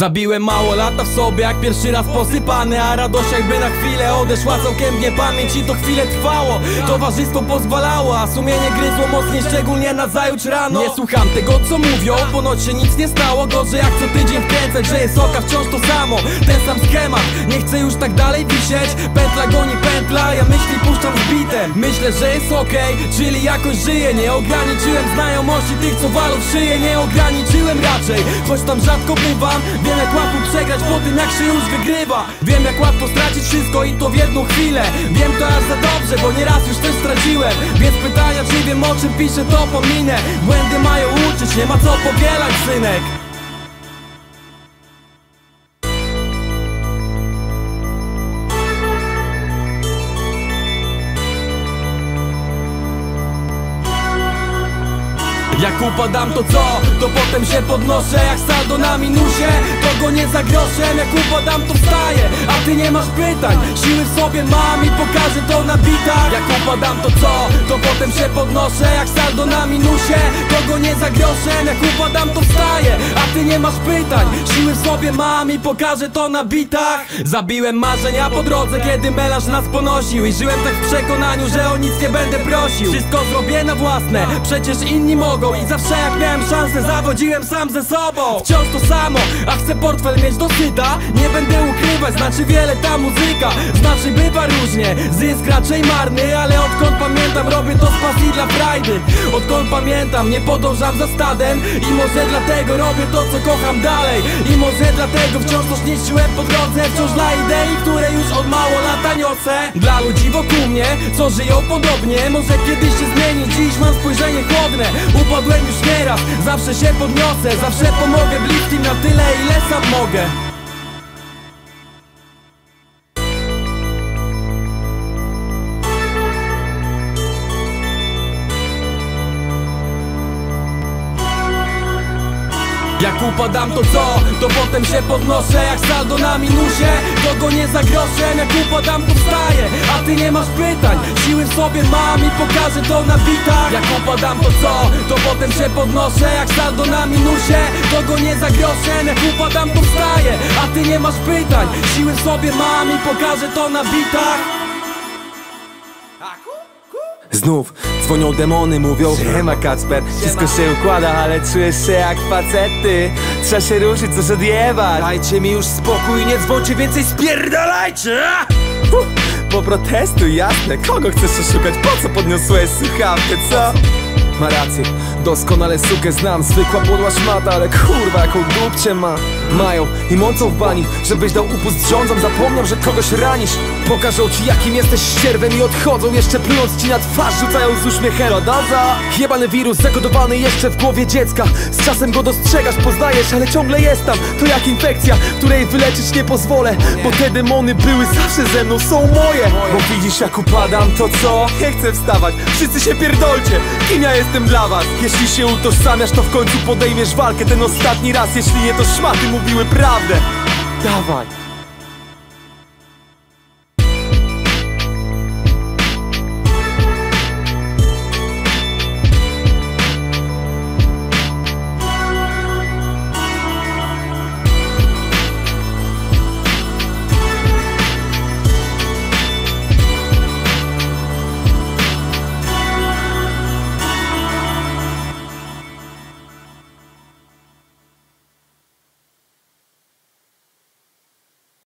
Zabiłem mało lata w sobie jak pierwszy raz posypany A radość jakby na chwilę odeszła całkiem w niepamięć I to chwilę trwało, towarzystwo pozwalało A sumienie gryzło mocniej, szczególnie na zajutrz rano. Nie słucham tego co mówią, ponoć się nic nie stało. Gorzej jak co tydzień wkręcać, że jest oka wciąż to samo. Ten sam schemat, nie chcę już tak dalej wisieć. Pętla goni pętla, ja myśli puszczam z bitem Myślę, że jest okej, czyli jakoś żyję. Nie ograniczyłem znajomości tych co walą w szyję. Nie ograniczyłem raczej, choć tam rzadko bywam Wiem jak łatwo przegrać po tym jak się już wygrywa. Wiem jak łatwo stracić wszystko i to w jedną chwilę. Wiem to aż za dobrze, bo nieraz już też straciłem. Więc pytania czy wiem o czym piszę to pominę. Błędy mają uczyć, nie ma co powielać synek Jak upadam to co? To potem się podnoszę jak saldo na minusie Kogo nie za groszem, jak upadam to wstaję A ty nie masz pytań, siły w sobie mam i pokażę to na bitach Jak upadam to co? To potem się podnoszę jak saldo na minusie. Kogo nie za groszem, jak upadam to wstaję. A ty nie masz pytań, siły w sobie mam i pokażę to na bitach. Zabiłem marzenia po drodze, kiedy melarz nas ponosił. I żyłem tak w przekonaniu, że o nic nie będę prosił. Wszystko zrobię na własne, przecież inni mogą. I zawsze jak miałem szansę, zawodziłem sam ze sobą. Wciąż to samo, a chcę portfel mieć dosyta Nie będę ukrywać, znaczy wiele ta muzyka. Znaczy bywa różnie, zysk raczej marny Ale odkąd pamiętam, robię to z pasji dla frajdy. Odkąd pamiętam, nie podążam za stadem. I może dlatego robię to, co kocham dalej. I może dlatego wciąż coś niszczyłem po drodze Wciąż dla idei, które już od mało lata niosę. Dla ludzi wokół mnie, co żyją podobnie Może kiedyś się zmieni, dziś mam spojrzenie chłodne Upadłem już nieraz, zawsze się podniosę Zawsze pomogę bliskim na tyle, ile sam mogę Jak upadam to co? To potem się podnoszę jak saldo na minusie. Kogo nie za groszem, jak upadam to wstaję A ty nie masz pytań, siły w sobie mam i pokażę to na bitach. Jak upadam to co? To potem się podnoszę jak saldo na minusie. Kogo nie za groszem, jak upadam to wstaję A ty nie masz pytań, siły w sobie mam i pokażę to na bitach Znów dzwonią demony, mówią Siema Kacper, wszystko się układa, ale czujesz się jak facety Trzeba się ruszyć, coś odjebać Dajcie mi już spokój, nie dzwońcie więcej, spierdalajcie! Huh, Poprotestuj, jasne, kogo chcesz oszukać? Po co podniosłeś słuchawkę, co? Ma rację, doskonale sukę znam Zwykła podła szmata, ale kurwa jaką dupcie ma. Mają i mącą w bani Żebyś dał upust rządzom. Zapomniał, że kogoś ranisz. Pokażą ci jakim jesteś ścierwem I odchodzą. Jeszcze plując ci na twarz Rzucają z uśmiechem. Doza Jebany wirus zakodowany jeszcze w głowie dziecka. Z czasem go dostrzegasz, poznajesz Ale ciągle jest tam. To jak infekcja, której wyleczyć nie pozwolę. Bo te demony były zawsze ze mną Są moje. Bo widzisz jak upadam, to co? Nie chcę wstawać. Wszyscy się pierdolcie. Kim ja jestem dla was? Jeśli się utożsamiasz, to w końcu podejmiesz walkę. Ten ostatni raz, jeśli nie to szmaty mówiły prawdę. Dawaj